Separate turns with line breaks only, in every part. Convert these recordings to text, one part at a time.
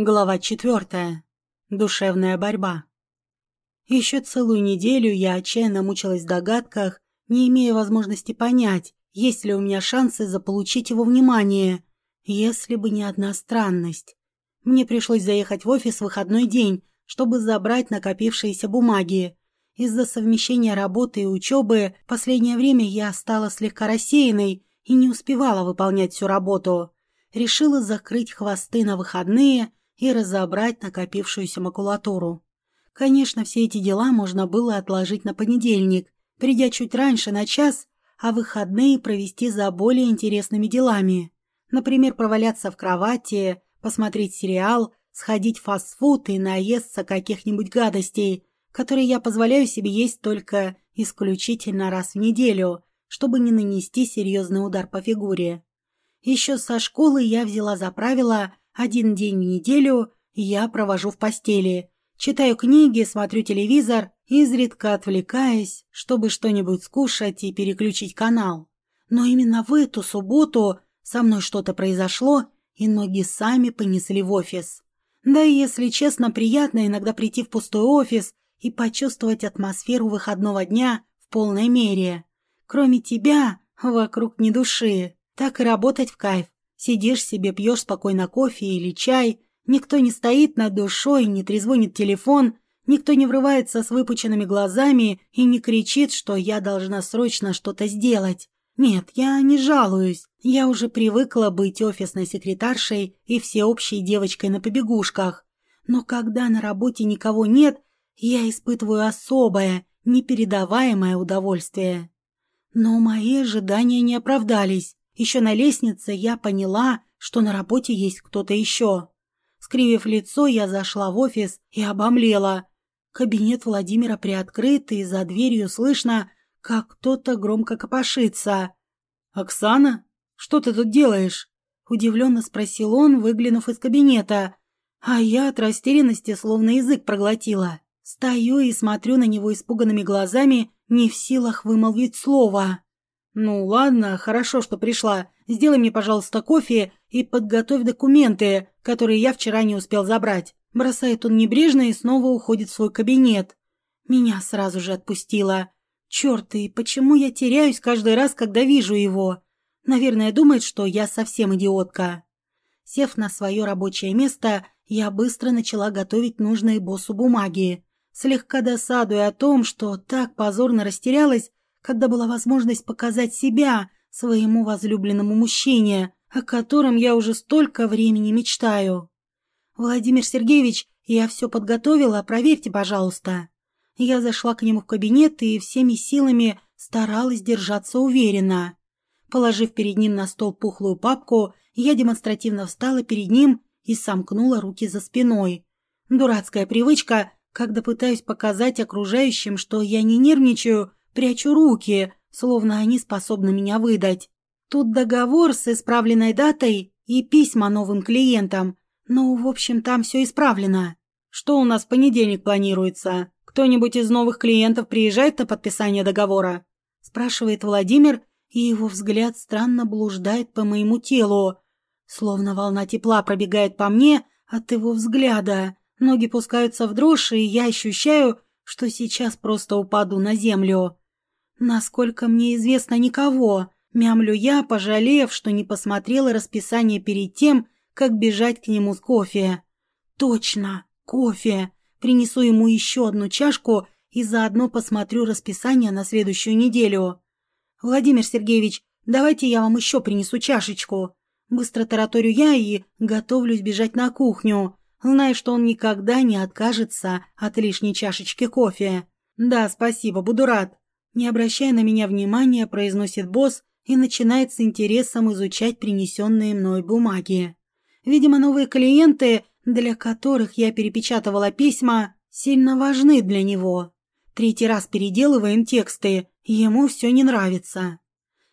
Глава четвертая. Душевная борьба. Еще целую неделю я отчаянно мучилась в догадках, не имея возможности понять, есть ли у меня шансы заполучить его внимание, если бы не одна странность. Мне пришлось заехать в офис в выходной день, чтобы забрать накопившиеся бумаги. Из-за совмещения работы и учебы в последнее время я стала слегка рассеянной и не успевала выполнять всю работу. Решила закрыть хвосты на выходные – и разобрать накопившуюся макулатуру. Конечно, все эти дела можно было отложить на понедельник, придя чуть раньше на час, а выходные провести за более интересными делами. Например, проваляться в кровати, посмотреть сериал, сходить в фастфуд и наесться каких-нибудь гадостей, которые я позволяю себе есть только исключительно раз в неделю, чтобы не нанести серьезный удар по фигуре. Еще со школы я взяла за правило один день в неделю я провожу в постели. Читаю книги, смотрю телевизор, изредка отвлекаясь, чтобы что-нибудь скушать и переключить канал. Но именно в эту субботу со мной что-то произошло, и ноги сами понесли в офис. Да и, если честно, приятно иногда прийти в пустой офис и почувствовать атмосферу выходного дня в полной мере. Кроме тебя, вокруг ни души. Так и работать в кайф. Сидишь себе, пьешь спокойно кофе или чай, никто не стоит над душой, не трезвонит телефон, никто не врывается с выпученными глазами и не кричит, что я должна срочно что-то сделать. Нет, я не жалуюсь. Я уже привыкла быть офисной секретаршей и всеобщей девочкой на побегушках. Но когда на работе никого нет, я испытываю особое, непередаваемое удовольствие. Но мои ожидания не оправдались. Еще на лестнице я поняла, что на работе есть кто-то еще. Скривив лицо, я зашла в офис и обомлела. Кабинет Владимира приоткрыт, и за дверью слышно, как кто-то громко копошится. «Оксана, что ты тут делаешь?» — удивленно спросил он, выглянув из кабинета. А я от растерянности словно язык проглотила. Стою и смотрю на него испуганными глазами, не в силах вымолвить слово. «Ну ладно, хорошо, что пришла. Сделай мне, пожалуйста, кофе и подготовь документы, которые я вчера не успел забрать». Бросает он небрежно и снова уходит в свой кабинет. Меня сразу же отпустило. Черт, и почему я теряюсь каждый раз, когда вижу его? Наверное, думает, что я совсем идиотка. Сев на свое рабочее место, я быстро начала готовить нужные боссу бумаги. Слегка досадуя о том, что так позорно растерялась, когда была возможность показать себя своему возлюбленному мужчине, о котором я уже столько времени мечтаю. Владимир Сергеевич, я все подготовила, проверьте, пожалуйста. Я зашла к нему в кабинет и всеми силами старалась держаться уверенно. Положив перед ним на стол пухлую папку, я демонстративно встала перед ним и сомкнула руки за спиной. Дурацкая привычка, когда пытаюсь показать окружающим, что я не нервничаю, Прячу руки, словно они способны меня выдать. Тут договор с исправленной датой и письма новым клиентам. Ну, в общем, там все исправлено. Что у нас в понедельник планируется? Кто-нибудь из новых клиентов приезжает на подписание договора? Спрашивает Владимир, и его взгляд странно блуждает по моему телу. Словно волна тепла пробегает по мне от его взгляда. Ноги пускаются в дрожь, и я ощущаю, что сейчас просто упаду на землю. Насколько мне известно, никого. Мямлю я, пожалев, что не посмотрела расписание перед тем, как бежать к нему с кофе. Точно, кофе. Принесу ему еще одну чашку и заодно посмотрю расписание на следующую неделю. Владимир Сергеевич, давайте я вам еще принесу чашечку. Быстро тараторю я и готовлюсь бежать на кухню, зная, что он никогда не откажется от лишней чашечки кофе. Да, спасибо, буду рад. Не обращая на меня внимания, произносит босс и начинает с интересом изучать принесенные мной бумаги. Видимо, новые клиенты, для которых я перепечатывала письма, сильно важны для него. Третий раз переделываем тексты, ему все не нравится.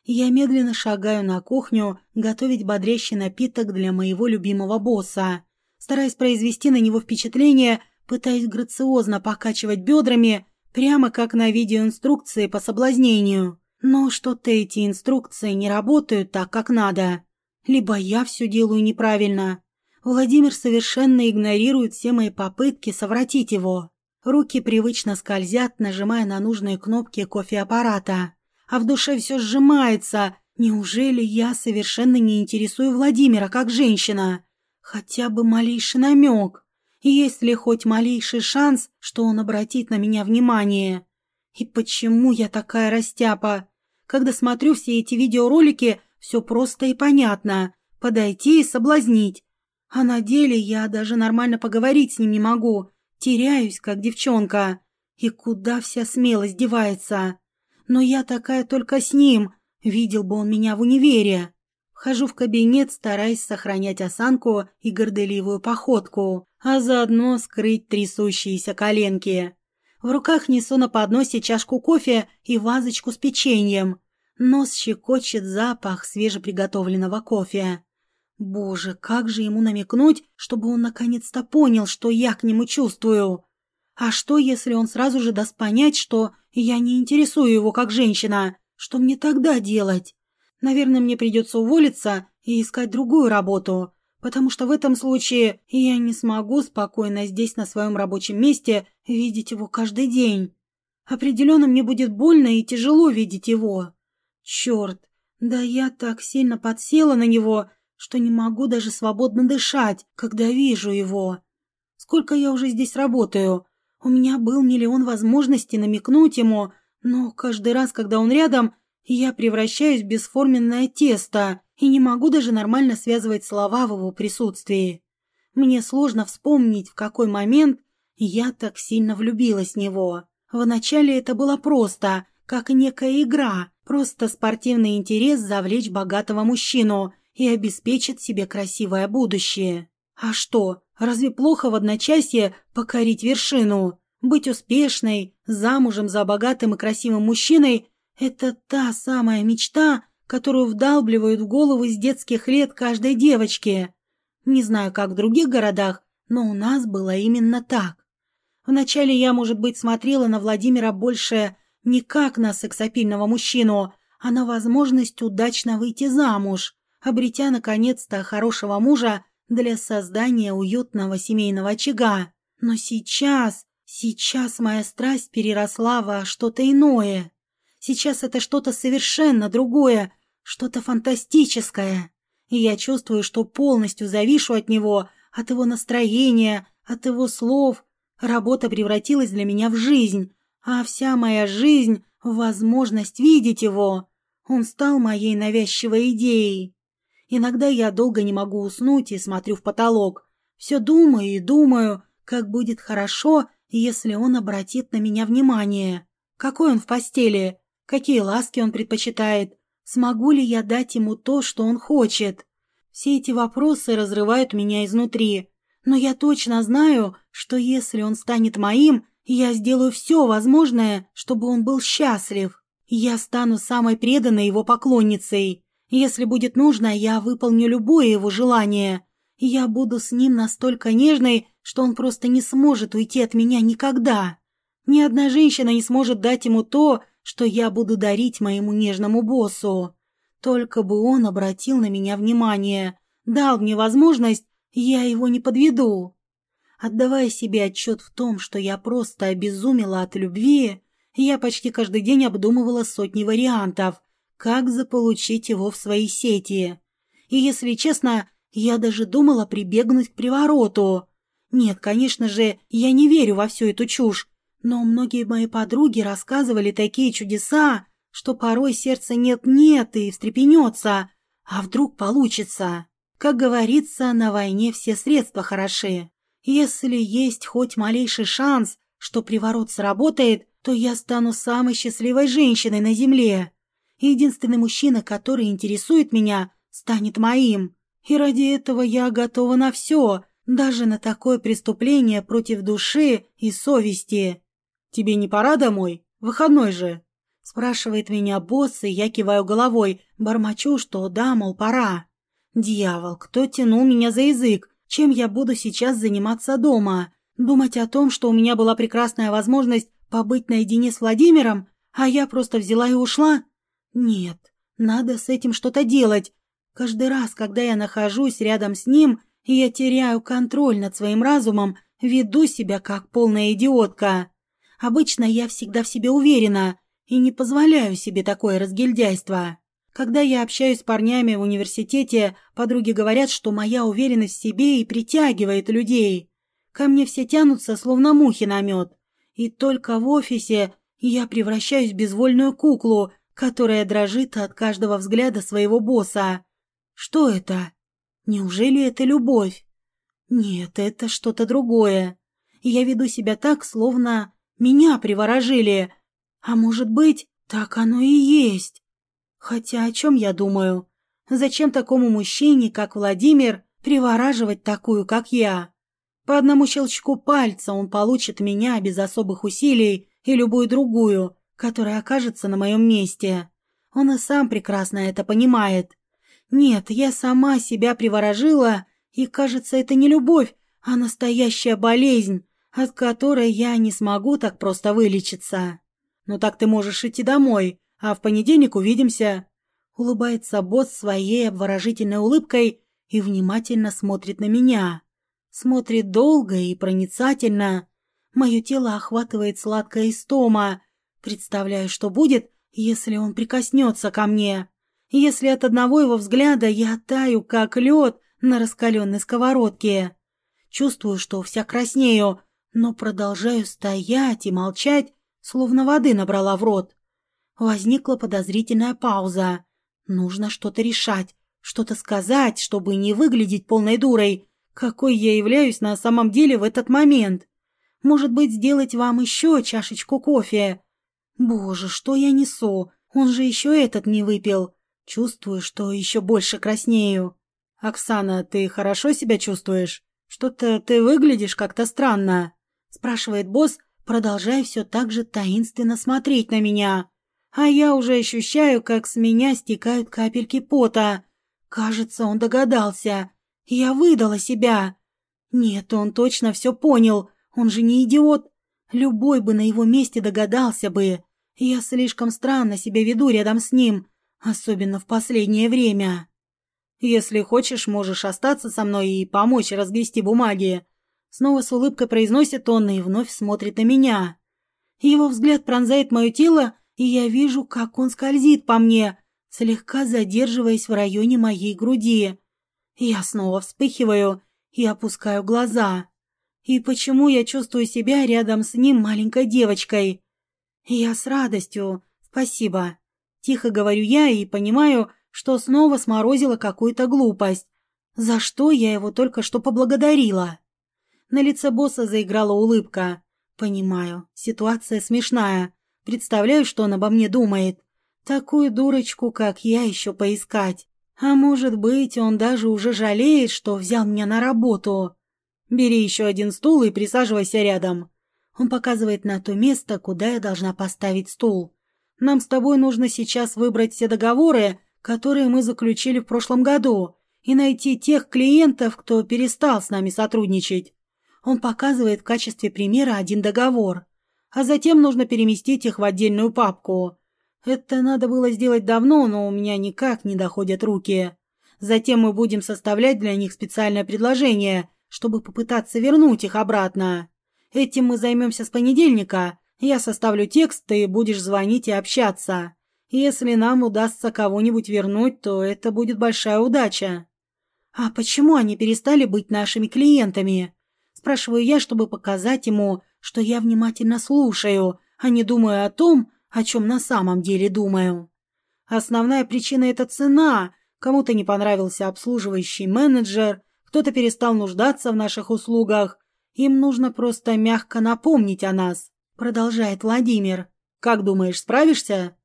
Я медленно шагаю на кухню готовить бодрящий напиток для моего любимого босса. Стараясь произвести на него впечатление, пытаясь грациозно покачивать бедрами, Прямо как на видеоинструкции по соблазнению. Но что-то эти инструкции не работают так, как надо. Либо я все делаю неправильно. Владимир совершенно игнорирует все мои попытки совратить его. Руки привычно скользят, нажимая на нужные кнопки кофеаппарата. А в душе все сжимается. Неужели я совершенно не интересую Владимира как женщина? Хотя бы малейший намек. Есть ли хоть малейший шанс, что он обратит на меня внимание? И почему я такая растяпа? Когда смотрю все эти видеоролики, все просто и понятно. Подойти и соблазнить. А на деле я даже нормально поговорить с ним не могу. Теряюсь, как девчонка. И куда вся смелость девается? Но я такая только с ним. Видел бы он меня в универе. Вхожу в кабинет, стараясь сохранять осанку и горделивую походку, а заодно скрыть трясущиеся коленки. В руках несу на подносе чашку кофе и вазочку с печеньем. Нос щекочет запах свежеприготовленного кофе. Боже, как же ему намекнуть, чтобы он наконец-то понял, что я к нему чувствую? А что, если он сразу же даст понять, что я не интересую его как женщина? Что мне тогда делать? Наверное, мне придется уволиться и искать другую работу, потому что в этом случае я не смогу спокойно здесь на своем рабочем месте видеть его каждый день. Определенно мне будет больно и тяжело видеть его. Черт, да я так сильно подсела на него, что не могу даже свободно дышать, когда вижу его. Сколько я уже здесь работаю? У меня был миллион возможностей намекнуть ему, но каждый раз, когда он рядом, я превращаюсь в бесформенное тесто и не могу даже нормально связывать слова в его присутствии. Мне сложно вспомнить, в какой момент я так сильно влюбилась в него. Вначале это было просто, как некая игра, просто спортивный интерес завлечь богатого мужчину – и обеспечит себе красивое будущее. А что, разве плохо в одночасье покорить вершину? Быть успешной, замужем за богатым и красивым мужчиной – это та самая мечта, которую вдалбливают в голову с детских лет каждой девочке. Не знаю, как в других городах, но у нас было именно так. Вначале я, может быть, смотрела на Владимира больше не как на сексапильного мужчину, а на возможность удачно выйти замуж обретя наконец-то хорошего мужа для создания уютного семейного очага. Но сейчас, сейчас моя страсть переросла во что-то иное. Сейчас это что-то совершенно другое, что-то фантастическое. И я чувствую, что полностью завишу от него, от его настроения, от его слов. Работа превратилась для меня в жизнь, а вся моя жизнь — в возможность видеть его. Он стал моей навязчивой идеей. Иногда я долго не могу уснуть и смотрю в потолок. Все думаю и думаю, как будет хорошо, если он обратит на меня внимание. Какой он в постели? Какие ласки он предпочитает? Смогу ли я дать ему то, что он хочет? Все эти вопросы разрывают меня изнутри. Но я точно знаю, что если он станет моим, я сделаю все возможное, чтобы он был счастлив. Я стану самой преданной его поклонницей. Если будет нужно, я выполню любое его желание. Я буду с ним настолько нежной, что он просто не сможет уйти от меня никогда. Ни одна женщина не сможет дать ему то, что я буду дарить моему нежному боссу. Только бы он обратил на меня внимание, дал мне возможность, я его не подведу. Отдавая себе отчет в том, что я просто обезумела от любви, я почти каждый день обдумывала сотни вариантов, как заполучить его в свои сети. И, если честно, я даже думала прибегнуть к привороту. Нет, конечно же, я не верю во всю эту чушь, но многие мои подруги рассказывали такие чудеса, что порой сердце нет-нет и встрепенется, а вдруг получится. Как говорится, на войне все средства хороши. Если есть хоть малейший шанс, что приворот сработает, то я стану самой счастливой женщиной на земле единственный мужчина, который интересует меня, станет моим. И ради этого я готова на все, даже на такое преступление против души и совести. «Тебе не пора домой? Выходной же!» Спрашивает меня босс, и я киваю головой, бормочу, что да, мол, пора. Дьявол, кто тянул меня за язык? Чем я буду сейчас заниматься дома? Думать о том, что у меня была прекрасная возможность побыть наедине с Владимиром, а я просто взяла и ушла? Нет, надо с этим что-то делать. Каждый раз, когда я нахожусь рядом с ним, Я теряю контроль над своим разумом, веду себя как полная идиотка. Обычно я всегда в себе уверена и не позволяю себе такое разгильдяйство. Когда я общаюсь с парнями в университете, подруги говорят, что моя уверенность в себе и притягивает людей. Ко мне все тянутся, словно мухи на мед. И только в офисе я превращаюсь в безвольную куклу, которая дрожит от каждого взгляда своего босса. Что это? Неужели это любовь? Нет, это что-то другое. Я веду себя так, словно меня приворожили. А может быть, так оно и есть. Хотя о чем я думаю? Зачем такому мужчине, как Владимир, привораживать такую, как я? По одному щелчку пальца он получит меня без особых усилий и любую другую, которая окажется на моем месте. Он и сам прекрасно это понимает. Нет, я сама себя приворожила, и, кажется, это не любовь, а настоящая болезнь, от которой я не смогу так просто вылечиться. Ну так ты можешь идти домой, а в понедельник увидимся. Улыбается босс своей обворожительной улыбкой и внимательно смотрит на меня. Смотрит долго и проницательно. Мое тело охватывает сладкая истома. Представляю, что будет, если он прикоснется ко мне. Если от одного его взгляда я таю, как лед на раскаленной сковородке. Чувствую, что вся краснею, но продолжаю стоять и молчать, словно воды набрала в рот. Возникла подозрительная пауза. Нужно что-то решать, что-то сказать, чтобы не выглядеть полной дурой, какой я являюсь на самом деле в этот момент. Может быть, сделать вам еще чашечку кофе? Боже, что я несу? Он же еще этот не выпил. Чувствую, что еще больше краснею. «Оксана, ты хорошо себя чувствуешь? Что-то ты выглядишь как-то странно», — спрашивает босс, продолжая все так же таинственно смотреть на меня. А я уже ощущаю, как с меня стекают капельки пота. Кажется, он догадался. Я выдала себя. Нет, он точно все понял. Он же не идиот. Любой бы на его месте догадался бы. Я слишком странно себя веду рядом с ним, особенно в последнее время. Если хочешь, можешь остаться со мной и помочь разгрести бумаги. Снова с улыбкой произносит он и вновь смотрит на меня. Его взгляд пронзает мое тело, и я вижу, как он скользит по мне, слегка задерживаясь в районе моей груди. Я снова вспыхиваю и опускаю глаза. И почему я чувствую себя рядом с ним маленькой девочкой? Я с радостью. Спасибо. Тихо говорю я и понимаю, что снова сморозила какую-то глупость, за что я его только что поблагодарила. На лице босса заиграла улыбка. Понимаю, ситуация смешная. Представляю, что он обо мне думает. Такую дурочку, как я, еще поискать. А может быть, он даже уже жалеет, что взял меня на работу. Бери еще один стул и присаживайся рядом. Он показывает на то место, куда я должна поставить стул. Нам с тобой нужно сейчас выбрать все договоры, которые мы заключили в прошлом году, и найти тех клиентов, кто перестал с нами сотрудничать. Он показывает в качестве примера один договор, а затем нужно переместить их в отдельную папку. Это надо было сделать давно, но у меня никак не доходят руки. Затем мы будем составлять для них специальное предложение, чтобы попытаться вернуть их обратно. Этим мы займемся с понедельника, я составлю текст, ты будешь звонить и общаться. Если нам удастся кого-нибудь вернуть, то это будет большая удача. А почему они перестали быть нашими клиентами? Спрашиваю я, чтобы показать ему, что я внимательно слушаю, а не думаю о том, о чем на самом деле думаю. Основная причина – это цена. Кому-то не понравился обслуживающий менеджер, кто-то перестал нуждаться в наших услугах. Им нужно просто мягко напомнить о нас. Продолжает Владимир. «Как думаешь, справишься?»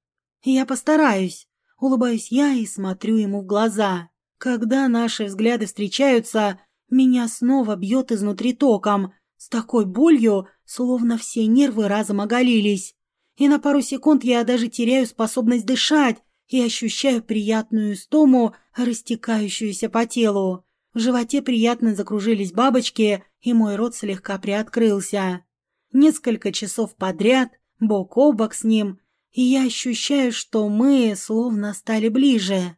«Я постараюсь». Улыбаюсь я и смотрю ему в глаза. Когда наши взгляды встречаются, меня снова бьет изнутри током, с такой болью, словно все нервы разом оголились. И на пару секунд я даже теряю способность дышать и ощущаю приятную истому, растекающуюся по телу. В животе приятно закружились бабочки, и мой рот слегка приоткрылся. Несколько часов подряд, бок о бок с ним, и я ощущаю, что мы словно стали ближе.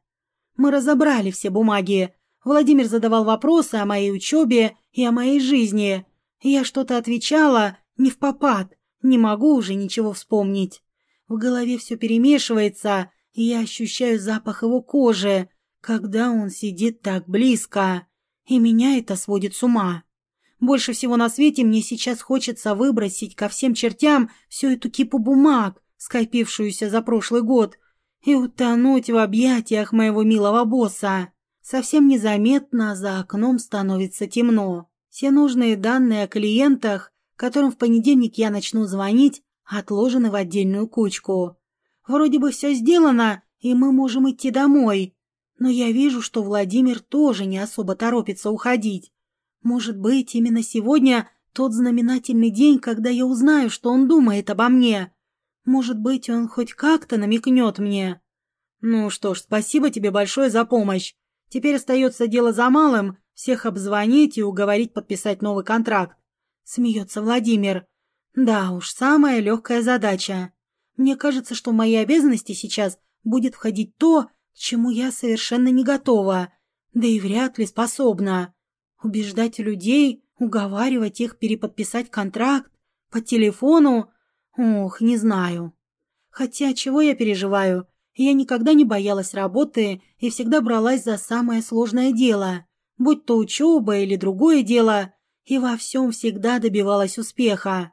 Мы разобрали все бумаги. Владимир задавал вопросы о моей учебе и о моей жизни. Я что-то отвечала не в попад, не могу уже ничего вспомнить. В голове все перемешивается, и я ощущаю запах его кожи, когда он сидит так близко, и меня это сводит с ума. Больше всего на свете мне сейчас хочется выбросить ко всем чертям всю эту кипу бумаг, скопившуюся за прошлый год, и утонуть в объятиях моего милого босса. Совсем незаметно за окном становится темно. Все нужные данные о клиентах, которым в понедельник я начну звонить, отложены в отдельную кучку. Вроде бы все сделано, и мы можем идти домой. Но я вижу, что Владимир тоже не особо торопится уходить. Может быть, именно сегодня тот знаменательный день, когда я узнаю, что он думает обо мне. Может быть, он хоть как-то намекнет мне. Ну что ж, спасибо тебе большое за помощь. Теперь остается дело за малым — всех обзвонить и уговорить подписать новый контракт. Смеется Владимир. Да уж, самая легкая задача. Мне кажется, что в мои обязанности сейчас будет входить то, к чему я совершенно не готова, да и вряд ли способна. Убеждать людей, уговаривать их переподписать контракт по телефону Ох, не знаю. Хотя чего я переживаю? Я никогда не боялась работы и всегда бралась за самое сложное дело, будь то учеба или другое дело, и во всем всегда добивалась успеха.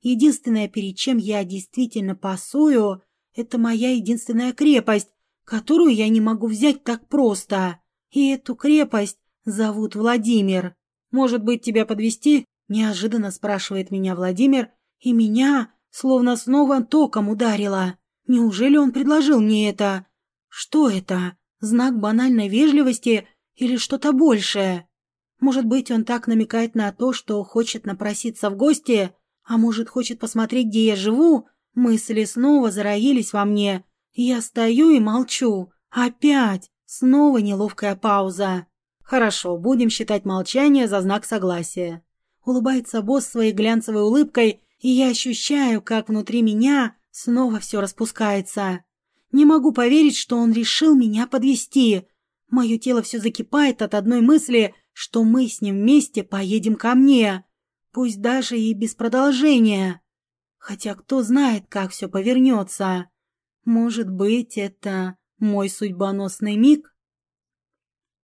Единственное, перед чем я действительно пасую, это моя единственная крепость, которую я не могу взять так просто. И эту крепость зовут Владимир. Может быть, тебя подвести? Неожиданно спрашивает меня Владимир, и меня Словно снова током ударило. Неужели он предложил мне это? Что это? Знак банальной вежливости или что-то большее? Может быть, он так намекает на то, что хочет напроситься в гости, а может, хочет посмотреть, где я живу? Мысли снова зароились во мне. Я стою и молчу. Опять. Снова неловкая пауза. Хорошо, будем считать молчание за знак согласия. Улыбается босс своей глянцевой улыбкой и я ощущаю, как внутри меня снова все распускается. Не могу поверить, что он решил меня подвести. Мое тело все закипает от одной мысли, что мы с ним вместе поедем ко мне, пусть даже и без продолжения. Хотя кто знает, как все повернется. Может быть, это мой судьбоносный миг?